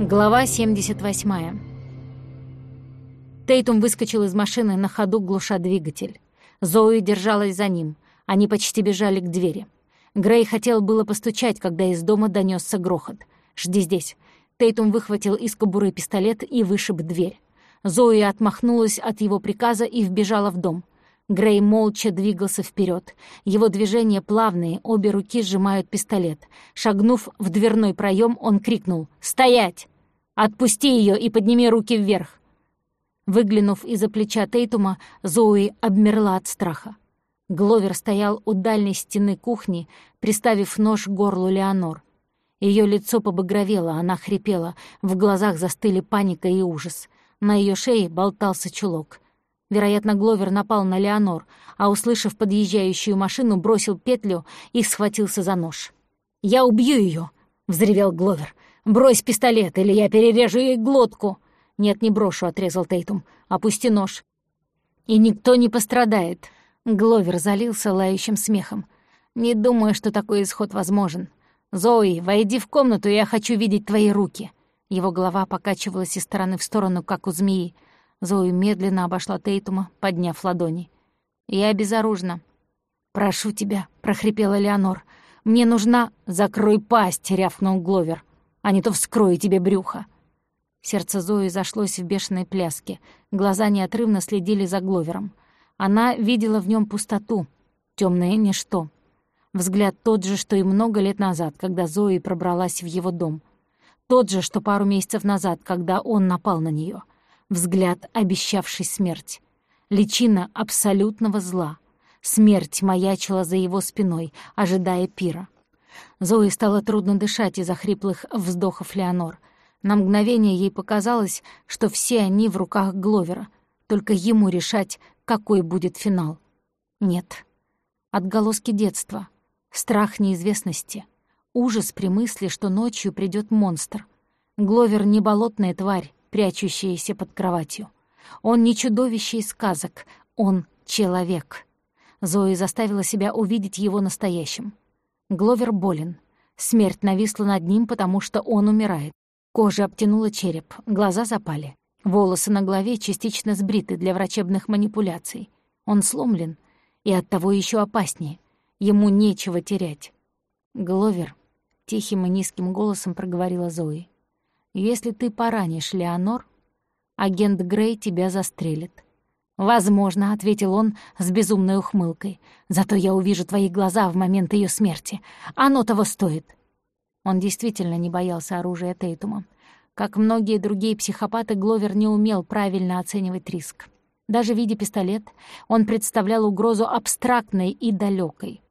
Глава 78. Тейтум выскочил из машины на ходу, глуша двигатель. Зои держалась за ним. Они почти бежали к двери. Грей хотел было постучать, когда из дома донесся грохот. «Жди здесь». Тейтум выхватил из кобуры пистолет и вышиб дверь. Зои отмахнулась от его приказа и вбежала в дом. Грей молча двигался вперед. Его движения плавные, обе руки сжимают пистолет. Шагнув в дверной проем, он крикнул «Стоять! Отпусти ее и подними руки вверх!» Выглянув из-за плеча Тейтума, Зои обмерла от страха. Гловер стоял у дальней стены кухни, приставив нож к горлу Леонор. Ее лицо побагровело, она хрипела, в глазах застыли паника и ужас. На ее шее болтался чулок — Вероятно, Гловер напал на Леонор, а, услышав подъезжающую машину, бросил петлю и схватился за нож. «Я убью ее!» — взревел Гловер. «Брось пистолет, или я перережу ей глотку!» «Нет, не брошу», — отрезал Тейтум. «Опусти нож». «И никто не пострадает». Гловер залился лающим смехом. «Не думаю, что такой исход возможен. Зои, войди в комнату, я хочу видеть твои руки». Его голова покачивалась из стороны в сторону, как у змеи. Зои медленно обошла Тейтума, подняв ладони. «Я безоружна». «Прошу тебя», — прохрипела Леонор. «Мне нужна...» «Закрой пасть», — рявкнул Гловер. «А не то вскрою тебе брюхо». Сердце Зои зашлось в бешеной пляске. Глаза неотрывно следили за Гловером. Она видела в нем пустоту, темное ничто. Взгляд тот же, что и много лет назад, когда Зои пробралась в его дом. Тот же, что пару месяцев назад, когда он напал на нее взгляд, обещавший смерть. Личина абсолютного зла. Смерть маячила за его спиной, ожидая пира. Зои стало трудно дышать из-за хриплых вздохов Леонор. На мгновение ей показалось, что все они в руках Гловера, только ему решать, какой будет финал. Нет. Отголоски детства, страх неизвестности, ужас при мысли, что ночью придет монстр. Гловер не болотная тварь, прячущиеся под кроватью. Он не чудовище из сказок, он человек. Зои заставила себя увидеть его настоящим. Гловер болен. Смерть нависла над ним, потому что он умирает. Кожа обтянула череп, глаза запали. Волосы на голове частично сбриты для врачебных манипуляций. Он сломлен и оттого еще опаснее. Ему нечего терять. «Гловер», — тихим и низким голосом проговорила Зои, если ты поранишь Леонор, агент Грей тебя застрелит. «Возможно», — ответил он с безумной ухмылкой. «Зато я увижу твои глаза в момент ее смерти. Оно того стоит». Он действительно не боялся оружия Тейтума. Как многие другие психопаты, Гловер не умел правильно оценивать риск. Даже видя пистолет, он представлял угрозу абстрактной и далекой.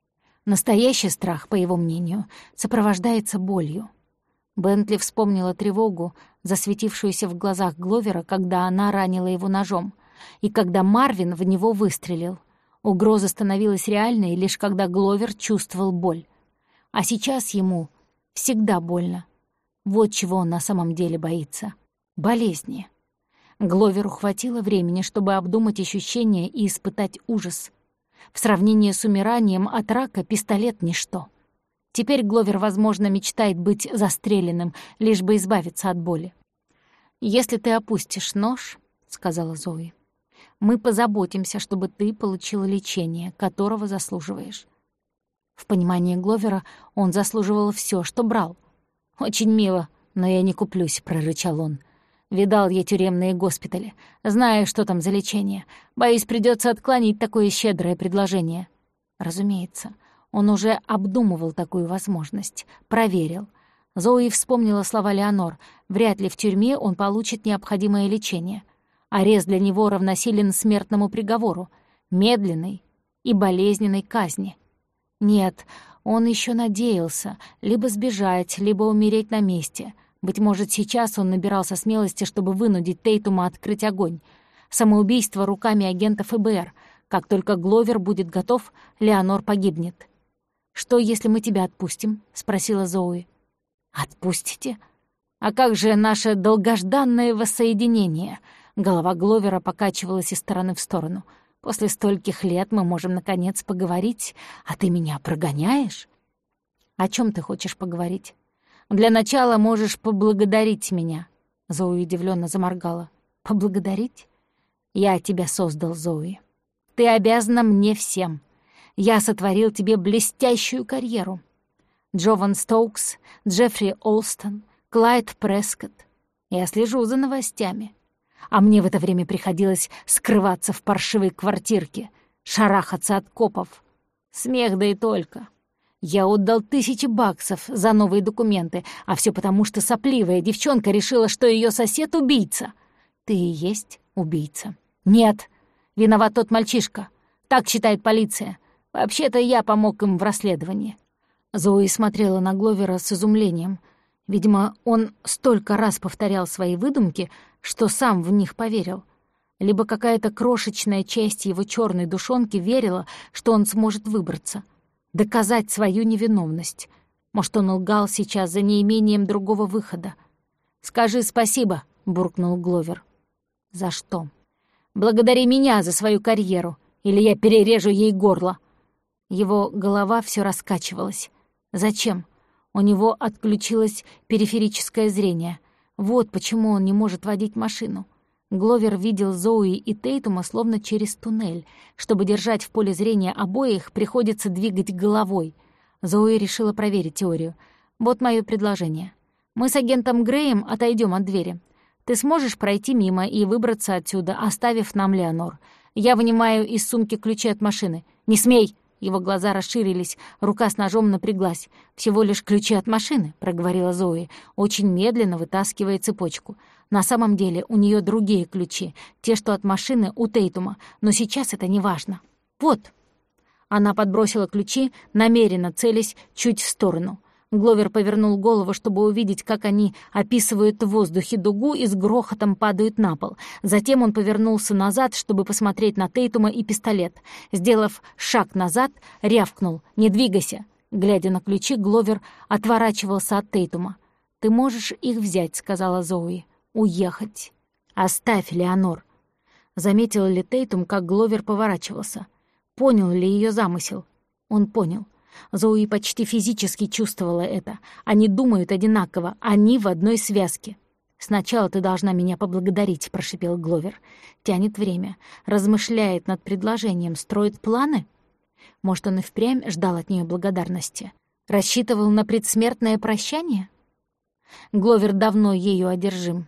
Настоящий страх, по его мнению, сопровождается болью. Бентли вспомнила тревогу, засветившуюся в глазах Гловера, когда она ранила его ножом, и когда Марвин в него выстрелил. Угроза становилась реальной, лишь когда Гловер чувствовал боль. А сейчас ему всегда больно. Вот чего он на самом деле боится. Болезни. Гловеру хватило времени, чтобы обдумать ощущения и испытать ужас. В сравнении с умиранием от рака пистолет — ничто. Теперь Гловер, возможно, мечтает быть застреленным, лишь бы избавиться от боли. «Если ты опустишь нож», — сказала Зои, — «мы позаботимся, чтобы ты получил лечение, которого заслуживаешь». В понимании Гловера он заслуживал все, что брал. «Очень мило, но я не куплюсь», — прорычал он. «Видал я тюремные госпитали. Знаю, что там за лечение. Боюсь, придется отклонить такое щедрое предложение». «Разумеется». Он уже обдумывал такую возможность, проверил. Зои вспомнила слова Леонор. Вряд ли в тюрьме он получит необходимое лечение. Арест для него равносилен смертному приговору, медленной и болезненной казни. Нет, он еще надеялся либо сбежать, либо умереть на месте. Быть может, сейчас он набирался смелости, чтобы вынудить Тейтума открыть огонь. Самоубийство руками агента ФБР. Как только Гловер будет готов, Леонор погибнет. «Что, если мы тебя отпустим?» — спросила Зоуи. «Отпустите? А как же наше долгожданное воссоединение?» Голова Гловера покачивалась из стороны в сторону. «После стольких лет мы можем, наконец, поговорить, а ты меня прогоняешь?» «О чем ты хочешь поговорить?» Для начала можешь поблагодарить меня». Зои удивленно заморгала. «Поблагодарить? Я тебя создал, Зои. Ты обязана мне всем. Я сотворил тебе блестящую карьеру. Джован Стоукс, Джеффри Олстон, Клайд Прескотт. Я слежу за новостями. А мне в это время приходилось скрываться в паршивой квартирке, шарахаться от копов. Смех да и только. Я отдал тысячи баксов за новые документы, а все потому, что сопливая девчонка решила, что ее сосед — убийца. Ты и есть убийца. Нет, виноват тот мальчишка. Так считает полиция. Вообще-то я помог им в расследовании. Зои смотрела на Гловера с изумлением. Видимо, он столько раз повторял свои выдумки, что сам в них поверил. Либо какая-то крошечная часть его черной душонки верила, что он сможет выбраться — доказать свою невиновность. Может, он лгал сейчас за неимением другого выхода. «Скажи спасибо», — буркнул Гловер. «За что?» «Благодари меня за свою карьеру, или я перережу ей горло». Его голова все раскачивалась. «Зачем?» У него отключилось периферическое зрение. Вот почему он не может водить машину. Гловер видел Зои и Тейтума словно через туннель. Чтобы держать в поле зрения обоих, приходится двигать головой. Зои решила проверить теорию. «Вот мое предложение. Мы с агентом Греем отойдем от двери. Ты сможешь пройти мимо и выбраться отсюда, оставив нам Леонор. Я вынимаю из сумки ключи от машины. Не смей!» Его глаза расширились, рука с ножом напряглась. «Всего лишь ключи от машины», — проговорила Зои, очень медленно вытаскивая цепочку. На самом деле у нее другие ключи, те, что от машины у Тейтума, но сейчас это не важно. «Вот!» Она подбросила ключи, намеренно целясь чуть в сторону. Гловер повернул голову, чтобы увидеть, как они описывают в воздухе дугу и с грохотом падают на пол. Затем он повернулся назад, чтобы посмотреть на Тейтума и пистолет. Сделав шаг назад, рявкнул «Не двигайся!». Глядя на ключи, Гловер отворачивался от Тейтума. «Ты можешь их взять», — сказала Зоуи. «Уехать. Оставь, Леонор». Заметил ли Тейтум, как Гловер поворачивался? Понял ли ее замысел? Он понял — Зои почти физически чувствовала это. Они думают одинаково, они в одной связке. «Сначала ты должна меня поблагодарить», — прошипел Гловер. Тянет время, размышляет над предложением, строит планы. Может, он и впрямь ждал от нее благодарности. Рассчитывал на предсмертное прощание? Гловер давно ею одержим.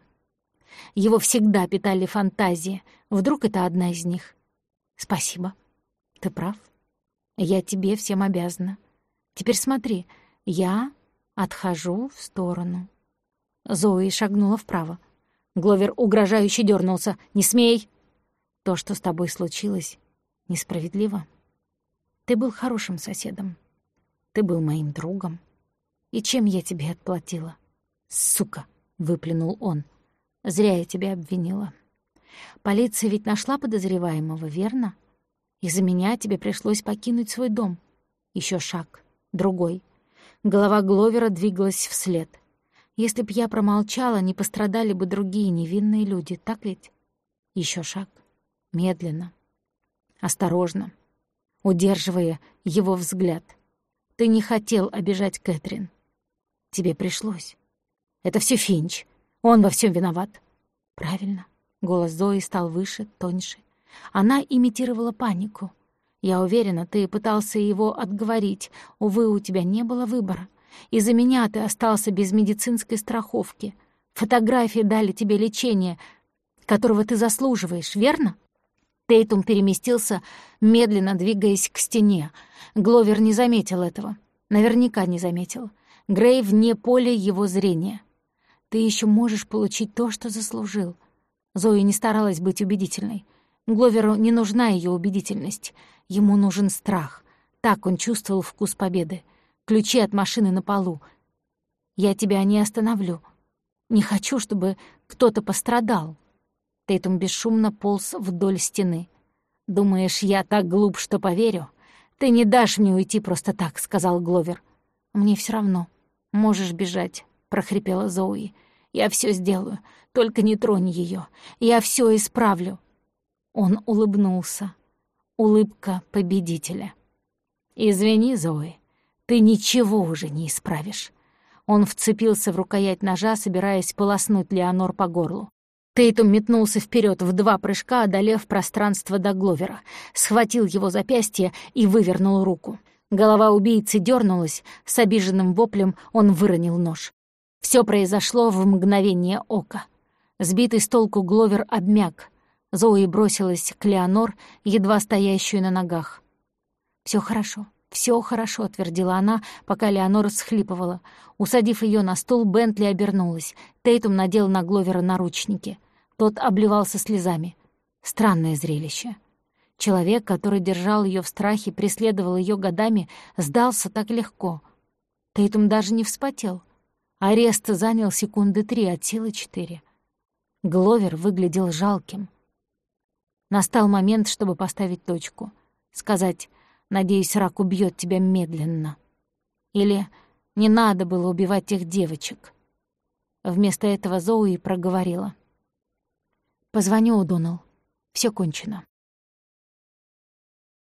Его всегда питали фантазии. Вдруг это одна из них? Спасибо. Ты прав. Я тебе всем обязана. Теперь смотри, я отхожу в сторону». Зои шагнула вправо. Гловер угрожающе дернулся. «Не смей!» «То, что с тобой случилось, несправедливо. Ты был хорошим соседом. Ты был моим другом. И чем я тебе отплатила?» «Сука!» — выплюнул он. «Зря я тебя обвинила. Полиция ведь нашла подозреваемого, верно?» Из-за меня тебе пришлось покинуть свой дом. Еще шаг, другой. Голова Гловера двигалась вслед. Если б я промолчала, не пострадали бы другие невинные люди, так ведь? Еще шаг. Медленно. Осторожно. Удерживая его взгляд. Ты не хотел обижать Кэтрин. Тебе пришлось. Это все Финч. Он во всем виноват. Правильно. Голос Зои стал выше, тоньше. Она имитировала панику. «Я уверена, ты пытался его отговорить. Увы, у тебя не было выбора. Из-за меня ты остался без медицинской страховки. Фотографии дали тебе лечение, которого ты заслуживаешь, верно?» Тейтум переместился, медленно двигаясь к стене. Гловер не заметил этого. Наверняка не заметил. Грей вне поля его зрения. «Ты еще можешь получить то, что заслужил». Зоя не старалась быть убедительной. Гловеру не нужна ее убедительность. Ему нужен страх. Так он чувствовал вкус победы. Ключи от машины на полу. «Я тебя не остановлю. Не хочу, чтобы кто-то пострадал». Тейтум бесшумно полз вдоль стены. «Думаешь, я так глуп, что поверю? Ты не дашь мне уйти просто так», — сказал Гловер. «Мне все равно. Можешь бежать», — прохрипела Зоуи. «Я все сделаю. Только не тронь ее. Я все исправлю». Он улыбнулся. Улыбка победителя. «Извини, Зои, ты ничего уже не исправишь». Он вцепился в рукоять ножа, собираясь полоснуть Леонор по горлу. Тейтум метнулся вперед в два прыжка, одолев пространство до Гловера, схватил его запястье и вывернул руку. Голова убийцы дернулась, с обиженным воплем он выронил нож. Все произошло в мгновение ока. Сбитый с толку Гловер обмяк. Зои бросилась к Леонор, едва стоящую на ногах. Все хорошо, все хорошо», — твердила она, пока Леонор схлипывала. Усадив ее на стул, Бентли обернулась. Тейтум надел на Гловера наручники — тот обливался слезами. Странное зрелище. Человек, который держал ее в страхе, преследовал ее годами, сдался так легко. Тейтум даже не вспотел. Арест занял секунды три от силы четыре. Гловер выглядел жалким. Настал момент, чтобы поставить точку. Сказать «Надеюсь, рак убьет тебя медленно». Или «Не надо было убивать тех девочек». Вместо этого Зоуи проговорила. Позвоню Удонал. Все кончено.